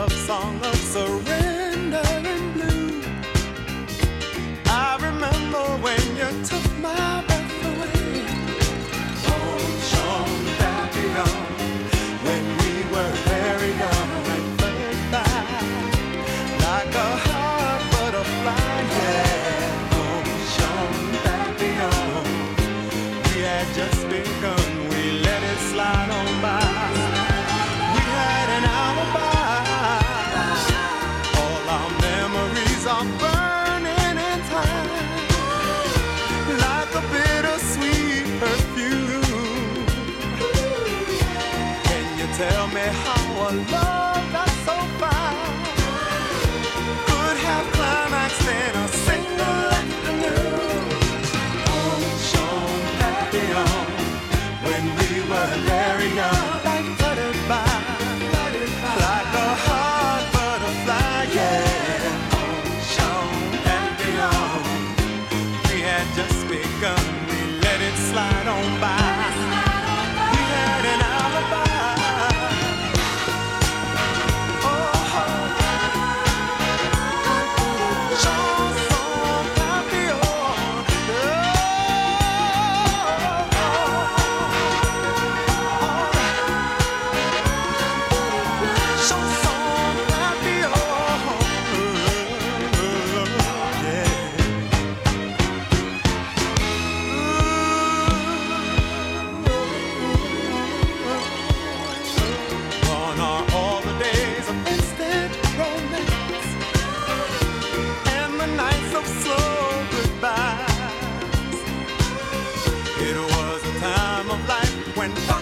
love song of surrender. Tell me how a love that's so fine could have climaxed in a single afternoon. Oh, shown happy on when we were very young. when